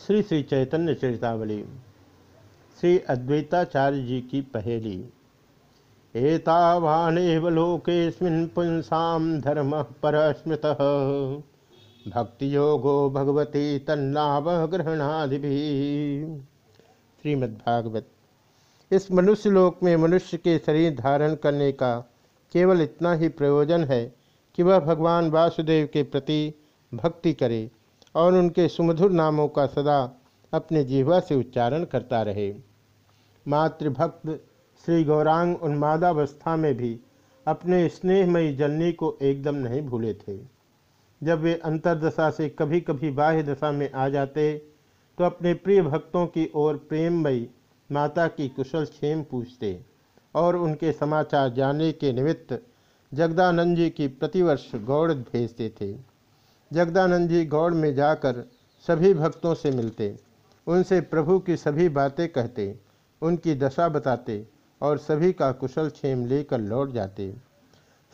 श्री श्री चैतन्य चरितावली, श्री अद्वैताचार्य जी की पहेली। एतावानेव धर्म पर स्मृत भक्ति योगो भगवती तन्नाव ग्रहणादि श्रीमद्भागवत। इस मनुष्य लोक में मनुष्य के शरीर धारण करने का केवल इतना ही प्रयोजन है कि वह भगवान वासुदेव के प्रति भक्ति करे। और उनके सुमधुर नामों का सदा अपने जीवा से उच्चारण करता रहे। मातृभक्त श्री गौरांग उन्मादावस्था में भी अपने स्नेहमयी जननी को एकदम नहीं भूले थे। जब वे अंतरदशा से कभी कभी बाह्य दशा में आ जाते तो अपने प्रिय भक्तों की ओर प्रेममयी माता की कुशल क्षेम पूछते और उनके समाचार जानने के निमित्त जगदानंद जी की प्रतिवर्ष गौड़ भेजते थे। जगदानंद जी गौड़ में जाकर सभी भक्तों से मिलते। उनसे प्रभु की सभी बातें कहते, उनकी दशा बताते और सभी का कुशल क्षेम लेकर लौट जाते।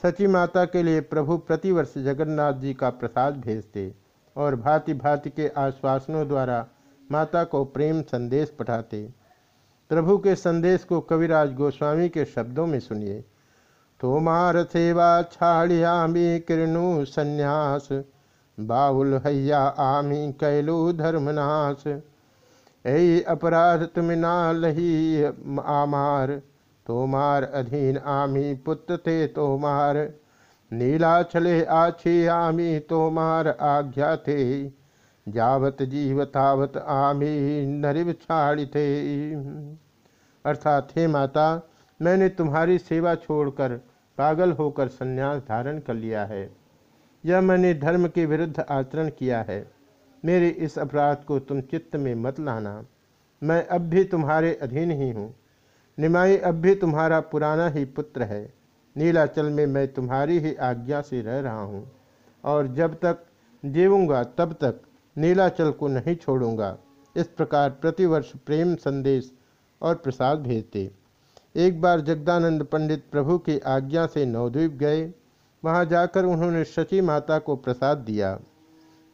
सची माता के लिए प्रभु प्रतिवर्ष जगन्नाथ जी का प्रसाद भेजते और भांति भांति के आश्वासनों द्वारा माता को प्रेम संदेश पठाते। प्रभु के संदेश को कविराज गोस्वामी के शब्दों में सुनिए। तोमार सेवा छाड़ियामी किरणु, संन्यास। बाहुल हैया आमी कैलू धर्मनाश। ऐ अपराध तुम ना लही आमार, तोमार अधीन आमी पुत्र थे तोमार। नीला छले आछी आमी, तोमार आज्ञा थे। जावत जीव तावत आमी नरिव छाड़ी थे। अर्थात, हे माता, मैंने तुम्हारी सेवा छोड़कर पागल होकर संन्यास धारण कर लिया है। यह मैंने धर्म के विरुद्ध आचरण किया है, मेरे इस अपराध को तुम चित्त में मत लाना। मैं अब भी तुम्हारे अधीन ही हूँ। निमाई अब भी तुम्हारा पुराना ही पुत्र है। नीलाचल में मैं तुम्हारी ही आज्ञा से रह रहा हूँ। और जब तक जीवूँगा तब तक नीलाचल को नहीं छोड़ूँगा। इस प्रकार प्रतिवर्ष प्रेम संदेश और प्रसाद भेजते। एक बार जगदानंद पंडित प्रभु की आज्ञा से नवद्वीप गए। वहाँ जाकर उन्होंने शची माता को प्रसाद दिया।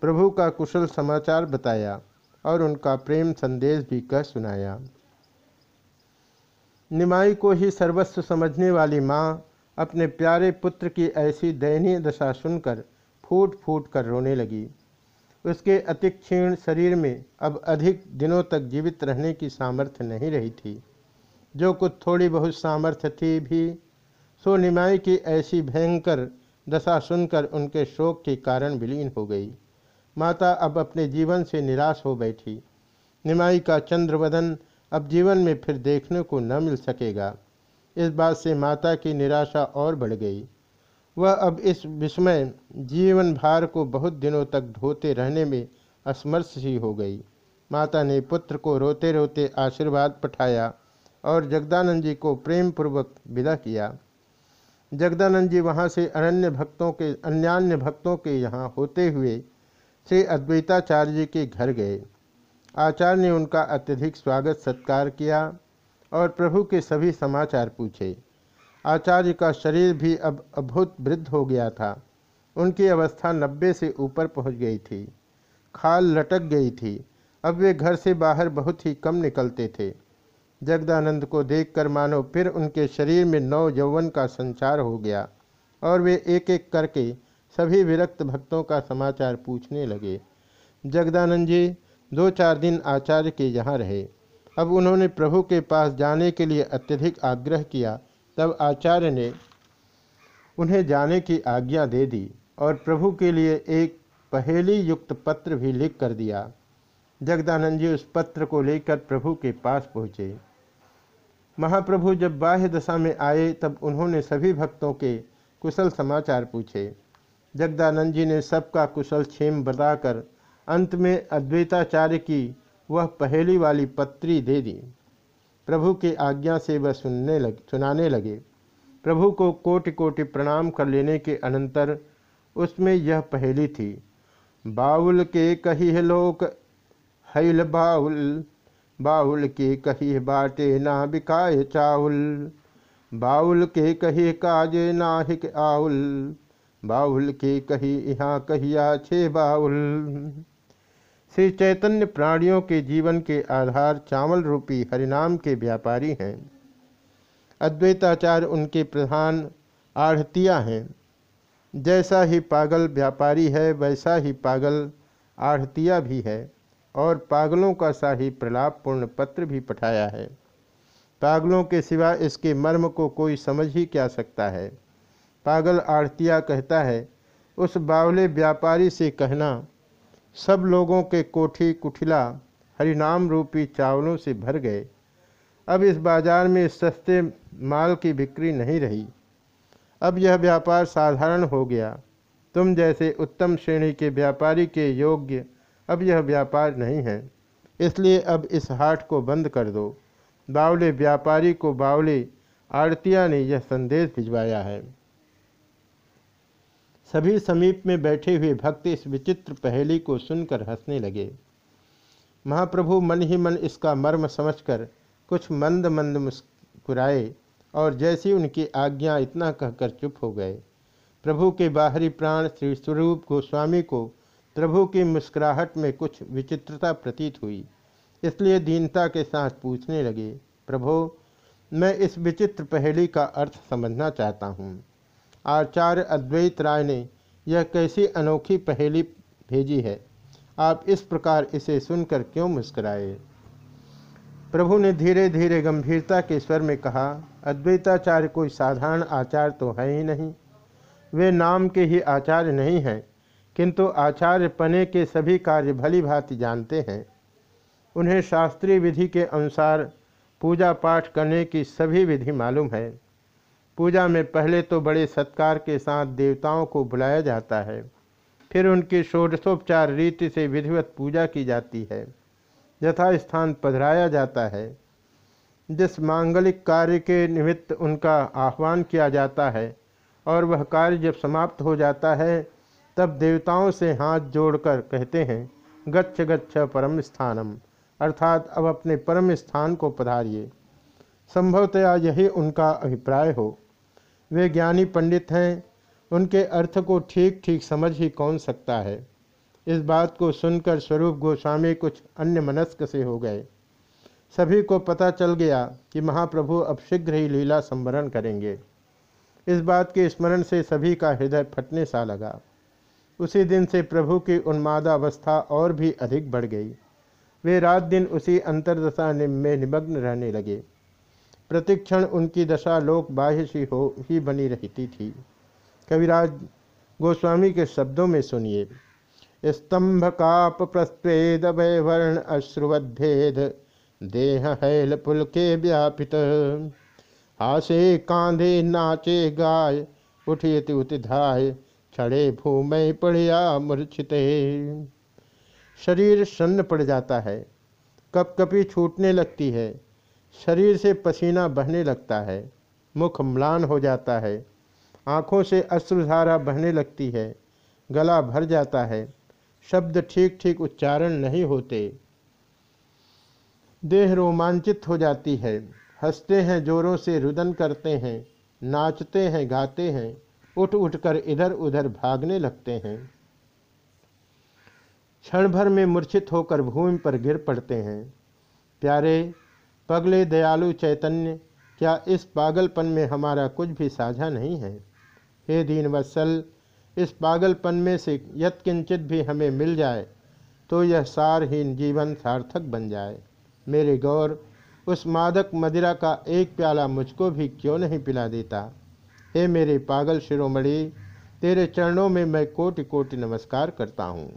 प्रभु का कुशल समाचार बताया और उनका प्रेम संदेश भी कह सुनाया। निमाई को ही सर्वस्व समझने वाली माँ अपने प्यारे पुत्र की ऐसी दयनीय दशा सुनकर फूट फूट कर रोने लगी। उसके अति क्षीण शरीर में अब अधिक दिनों तक जीवित रहने की सामर्थ्य नहीं रही थी। जो कुछ थोड़ी बहुत सामर्थ्य थी भी, सो निमाई की ऐसी भयंकर दशा सुनकर उनके शोक के कारण विलीन हो गई। माता अब अपने जीवन से निराश हो बैठी। निमाई का चंद्रवदन अब जीवन में फिर देखने को न मिल सकेगा। इस बात से माता की निराशा और बढ़ गई। वह अब इस विस्मय जीवन भार को बहुत दिनों तक ढोते रहने में असमर्थ ही हो गई। माता ने पुत्र को रोते रोते आशीर्वाद पठाया और जगदानंद जी को प्रेम पूर्वक विदा किया। जगदानंद जी वहाँ से अनन्य भक्तों के, अन्यान्य भक्तों के यहाँ होते हुए श्री अद्वैताचार्य जी के घर गए। आचार्य ने उनका अत्यधिक स्वागत सत्कार किया और प्रभु के सभी समाचार पूछे। आचार्य का शरीर भी अब अभूत वृद्ध हो गया था। उनकी अवस्था नब्बे से ऊपर पहुँच गई थी। खाल लटक गई थी। अब वे घर से बाहर बहुत ही कम निकलते थे। जगदानंद को देखकर मानो फिर उनके शरीर में नव यौवन का संचार हो गया और वे एक एक करके सभी विरक्त भक्तों का समाचार पूछने लगे। जगदानंद जी, दो चार दिन आचार्य के यहाँ रहे। अब उन्होंने प्रभु के पास जाने के लिए अत्यधिक आग्रह किया। तब आचार्य ने उन्हें जाने की आज्ञा दे दी और प्रभु के लिए एक पहेली युक्त पत्र भी लिख कर दिया। जगदानंद जी उस पत्र को लेकर प्रभु के पास पहुँचे। महाप्रभु जब बाह्य दशा में आए, तब उन्होंने सभी भक्तों के कुशल समाचार पूछे। जगदानंद जी ने सबका कुशल क्षेम बताकर अंत में अद्वैताचार्य की वह पहेली वाली पत्री दे दी। प्रभु की आज्ञा से वह सुनने लग, सुनाने लगे। प्रभु को कोटि कोटि प्रणाम कर लेने के अनंतर उसमें यह पहेली थी। बाउल के कही लोक, हैल बाउल बाउल के कही बाटे ना बिकाए चाउल। बाउल के कही काजे नाहिक आउल। बाउल के कही यहाँ कहिया छे बाउल। श्री चैतन्य प्राणियों के जीवन के आधार चावल रूपी हरिनाम के व्यापारी हैं। अद्वैताचार्य उनके प्रधान आढ़तिया हैं। जैसा ही पागल व्यापारी है, वैसा ही पागल आढ़तिया भी है। और पागलों का शाही प्रलापपूर्ण पत्र भी पठाया है। पागलों के सिवा इसके मर्म को कोई समझ ही क्या सकता है? पागल आड़तिया कहता है, उस बावले व्यापारी से कहना, सब लोगों के कोठी कुठिला हरिनाम रूपी चावलों से भर गए। अब इस बाज़ार में सस्ते माल की बिक्री नहीं रही। अब यह व्यापार साधारण हो गया। तुम जैसे उत्तम श्रेणी के व्यापारी के योग्य अब यह व्यापार नहीं है। इसलिए अब इस हाट को बंद कर दो। बावले व्यापारी को बावले आड़तिया ने यह संदेश भिजवाया है। सभी समीप में बैठे हुए भक्त इस विचित्र पहेली को सुनकर हंसने लगे। महाप्रभु मन ही मन इसका मर्म समझकर कुछ मंद मंद मुस्कुराए और जैसी उनकी आज्ञा इतना कहकर चुप हो गए। प्रभु के बाहरी प्राण श्री स्वरूप गोस्वामी को प्रभु की मुस्कुराहट में कुछ विचित्रता प्रतीत हुई। इसलिए दीनता के साथ पूछने लगे, प्रभो, मैं इस विचित्र पहेली का अर्थ समझना चाहता हूँ। आचार्य अद्वैत राय ने यह कैसी अनोखी पहेली भेजी है? आप इस प्रकार इसे सुनकर क्यों मुस्कुराए? प्रभु ने धीरे धीरे गंभीरता के स्वर में कहा, अद्वैताचार्य कोई साधारण आचार्य तो है ही नहीं। वे नाम के ही आचार्य नहीं हैं। किंतु आचार्य पने के सभी कार्य भली भांति जानते हैं। उन्हें शास्त्रीय विधि के अनुसार पूजा पाठ करने की सभी विधि मालूम है। पूजा में पहले तो बड़े सत्कार के साथ देवताओं को बुलाया जाता है। फिर उनकी षोडशोपचार रीति से विधिवत पूजा की जाती है। यथा स्थान पधराया जाता है। जिस मांगलिक कार्य के निमित्त उनका आह्वान किया जाता है और वह कार्य जब समाप्त हो जाता है तब देवताओं से हाथ जोड़कर कहते हैं, गच्छ गच्छ परम स्थानम, अर्थात अब अपने परम स्थान को पधारिए। संभवतया यही उनका अभिप्राय हो। वे ज्ञानी पंडित हैं, उनके अर्थ को ठीक ठीक समझ ही कौन सकता है। इस बात को सुनकर स्वरूप गोस्वामी कुछ अन्य मनस्क से हो गए। सभी को पता चल गया कि महाप्रभु अब शीघ्र ही लीला संवरण करेंगे। इस बात के स्मरण से सभी का हृदय फटने सा लगा। उसी दिन से प्रभु की उन्मादावस्था और भी अधिक बढ़ गई। वे रात दिन उसी अंतरदशा में निमग्न रहने लगे। प्रतिक्षण उनकी दशा लोक बाह्य सी हो ही बनी रहती थी। कविराज गोस्वामी के शब्दों में सुनिए। स्तंभ काप प्रस्वेद वर्ण अश्रुवद्भेद, देह हैल पुल के व्यापित। हासे कांधे नाचे गाय उठियति उतिधाय छड़े भूमि पड़िया मूर्छित शरीर सन्न पड़ जाता है कप कपी छूटने लगती है, शरीर से पसीना बहने लगता है, मुख म्लान हो जाता है, आँखों से अश्रुधारा बहने लगती है, गला भर जाता है, शब्द ठीक ठीक उच्चारण नहीं होते। देह रोमांचित हो जाती है, हँसते हैं, जोरों से रुदन करते हैं, नाचते हैं, गाते हैं उठ उठकर इधर उधर भागने लगते हैं। क्षण भर में मूर्छित होकर भूमि पर गिर पड़ते हैं। प्यारे, पगले, दयालु चैतन्य, क्या इस पागलपन में हमारा कुछ भी साझा नहीं है? हे दीन वत्सल इस पागलपन में से यत्किंचित भी हमें मिल जाए तो यह सारहीन जीवन सार्थक बन जाए। मेरे गौर, उस मादक मदिरा का एक प्याला मुझको भी क्यों नहीं पिला देता? हे मेरे पागल शिरोमणि तेरे चरणों में मैं कोटि कोटि नमस्कार करता हूँ।